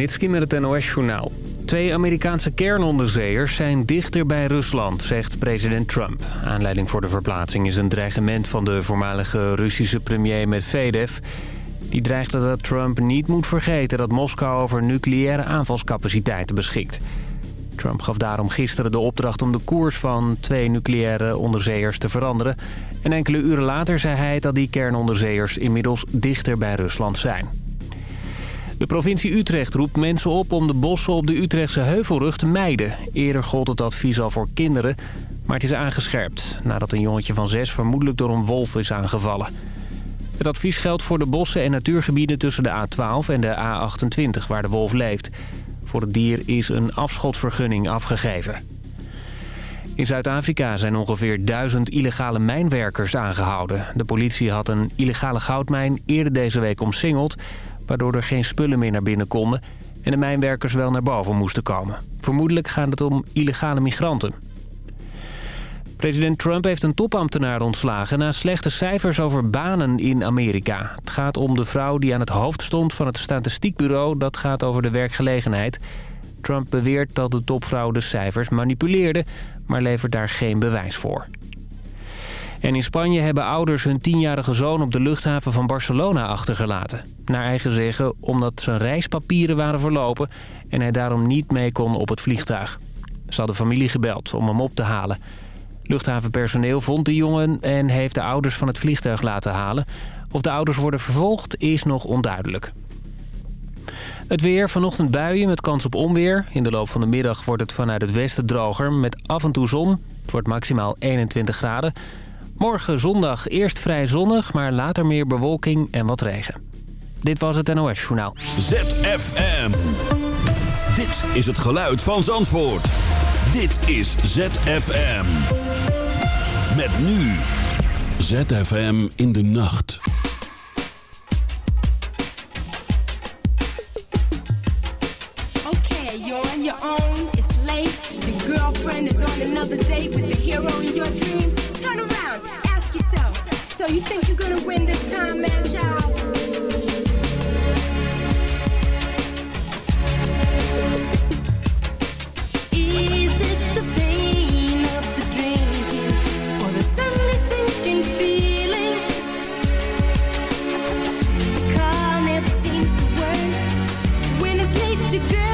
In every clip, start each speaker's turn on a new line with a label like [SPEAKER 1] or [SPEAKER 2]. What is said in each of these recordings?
[SPEAKER 1] Nitski met het NOS-journaal. Twee Amerikaanse kernonderzeeërs zijn dichter bij Rusland, zegt president Trump. Aanleiding voor de verplaatsing is een dreigement van de voormalige Russische premier Medvedev. Die dreigde dat Trump niet moet vergeten dat Moskou over nucleaire aanvalscapaciteiten beschikt. Trump gaf daarom gisteren de opdracht om de koers van twee nucleaire onderzeeërs te veranderen. En enkele uren later zei hij dat die kernonderzeeërs inmiddels dichter bij Rusland zijn. De provincie Utrecht roept mensen op om de bossen op de Utrechtse Heuvelrug te mijden. Eerder gold het advies al voor kinderen, maar het is aangescherpt... nadat een jongetje van zes vermoedelijk door een wolf is aangevallen. Het advies geldt voor de bossen en natuurgebieden tussen de A12 en de A28 waar de wolf leeft. Voor het dier is een afschotvergunning afgegeven. In Zuid-Afrika zijn ongeveer duizend illegale mijnwerkers aangehouden. De politie had een illegale goudmijn eerder deze week omsingeld waardoor er geen spullen meer naar binnen konden... en de mijnwerkers wel naar boven moesten komen. Vermoedelijk gaat het om illegale migranten. President Trump heeft een topambtenaar ontslagen... na slechte cijfers over banen in Amerika. Het gaat om de vrouw die aan het hoofd stond van het statistiekbureau... dat gaat over de werkgelegenheid. Trump beweert dat de topvrouw de cijfers manipuleerde... maar levert daar geen bewijs voor. En in Spanje hebben ouders hun tienjarige zoon op de luchthaven van Barcelona achtergelaten. Naar eigen zeggen omdat zijn reispapieren waren verlopen en hij daarom niet mee kon op het vliegtuig. Ze hadden familie gebeld om hem op te halen. Luchthavenpersoneel vond de jongen en heeft de ouders van het vliegtuig laten halen. Of de ouders worden vervolgd is nog onduidelijk. Het weer, vanochtend buien met kans op onweer. In de loop van de middag wordt het vanuit het westen droger met af en toe zon. Het wordt maximaal 21 graden. Morgen zondag eerst vrij zonnig, maar later meer bewolking en wat regen. Dit was het NOS Journaal.
[SPEAKER 2] ZFM. Dit is het geluid van Zandvoort. Dit is ZFM. Met nu. ZFM in de nacht.
[SPEAKER 3] Okay, you're on your own. It's late. Your girlfriend is on another date with the hero in your dream. Turn around, ask yourself. So you think you're gonna win this time, man, child? Diagnosis.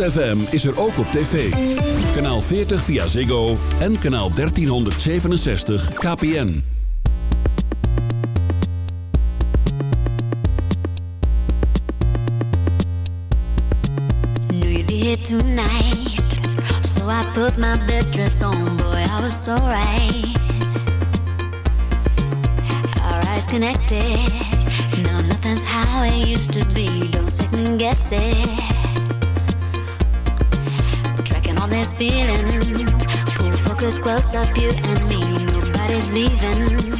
[SPEAKER 2] ZFM is er ook op tv. Kanaal 40 via Ziggo en kanaal 1367 KPN.
[SPEAKER 4] Knew you'd be here tonight. So I put my best dress on, boy, I was so right. Our eyes connected. Now nothing's how it used to be, don't second guess it. close up, you and me. Nobody's leaving.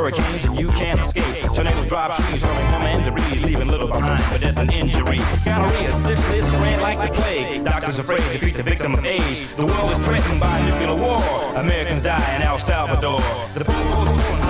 [SPEAKER 5] hurricanes, and you can't escape. Tornadoes drop trees, hurling home and debris, leaving little behind for death and injury. Gonorrhea, syphilis, spread like the plague. Doctors afraid to treat the victim of AIDS. The world is threatened by nuclear war. Americans die in El Salvador. The people's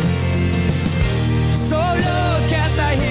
[SPEAKER 2] Look at the heroes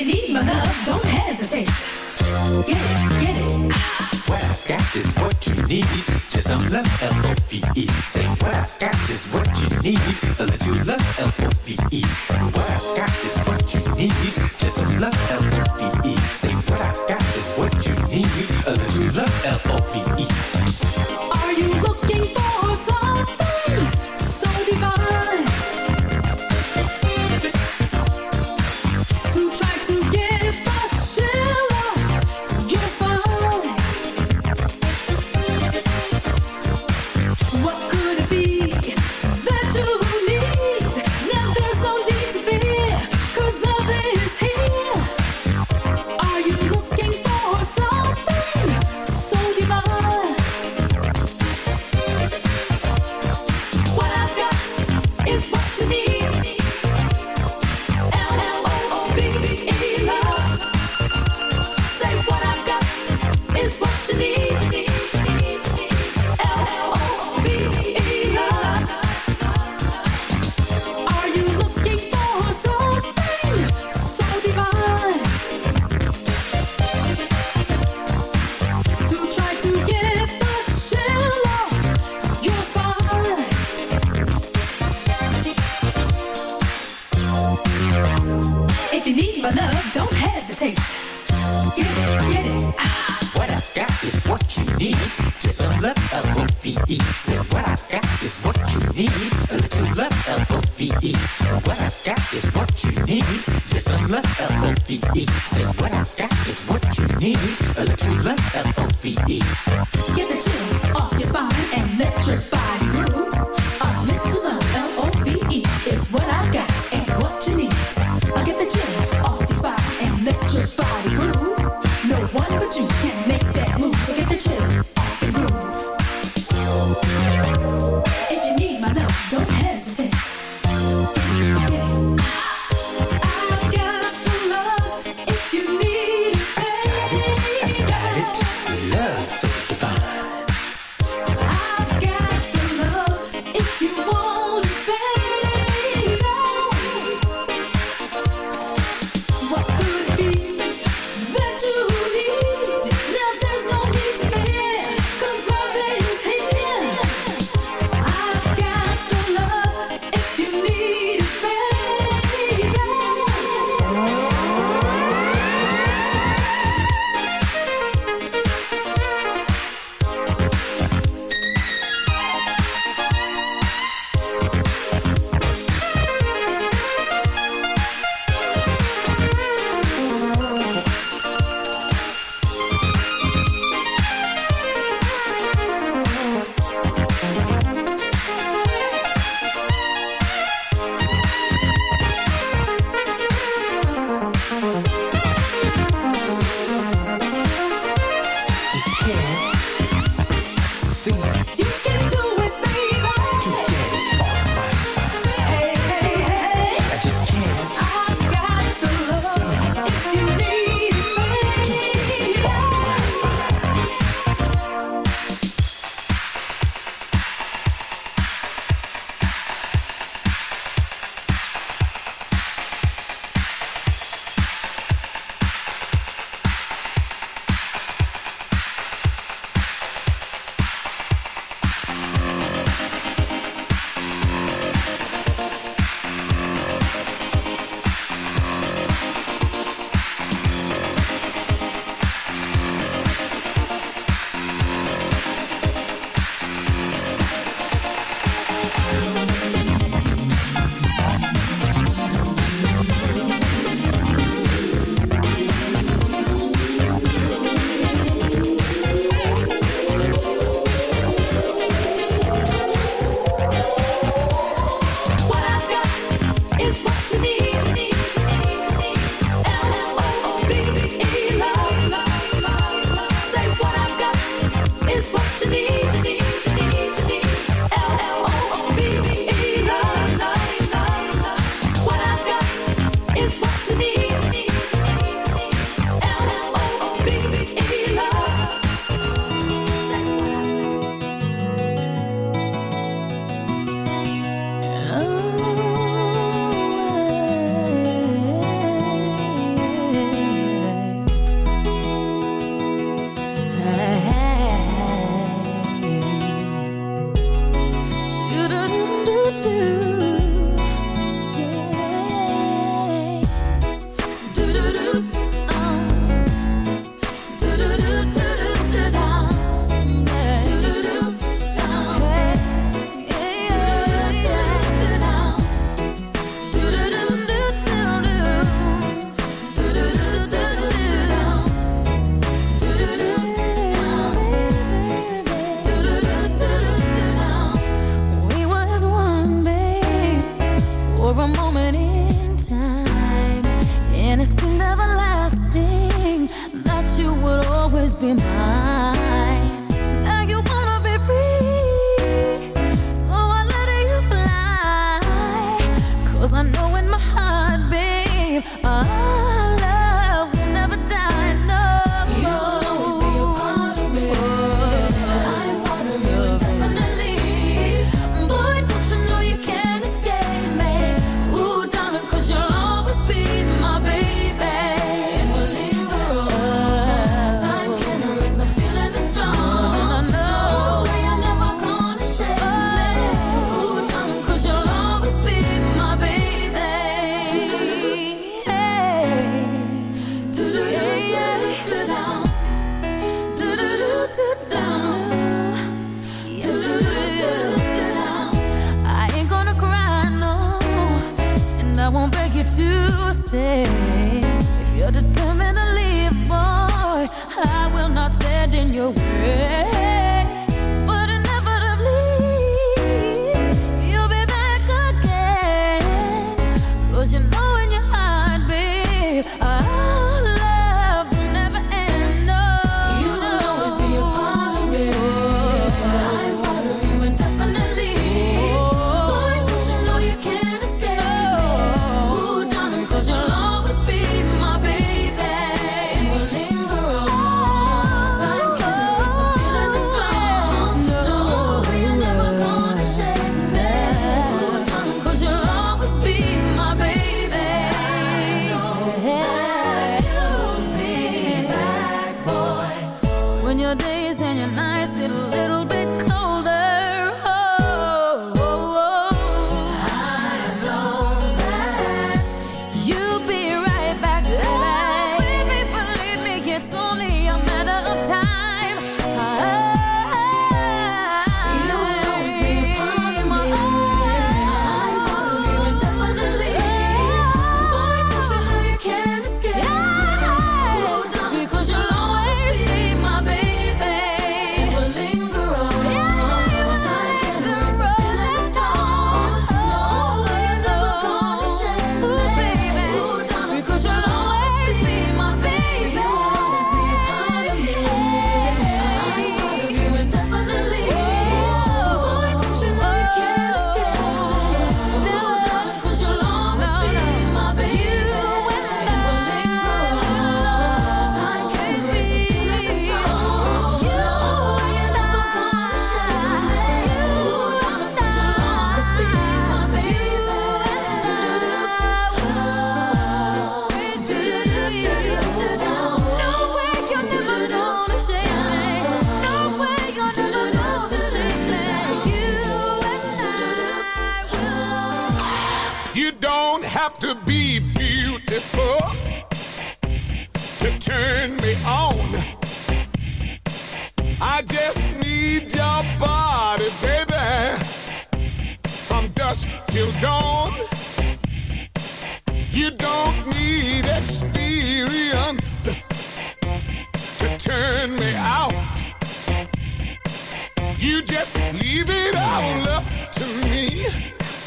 [SPEAKER 2] you
[SPEAKER 6] need my love, don't hesitate. Get it, get it.
[SPEAKER 7] What I've got is what you need. Just some love, L-O-V-E. Say what I've got is what you need. A little love, L-O-V-E. What I've got is what you need. Just some love, L-O-V-E. Say what I've got is what you need. A little love, L-O-V-E.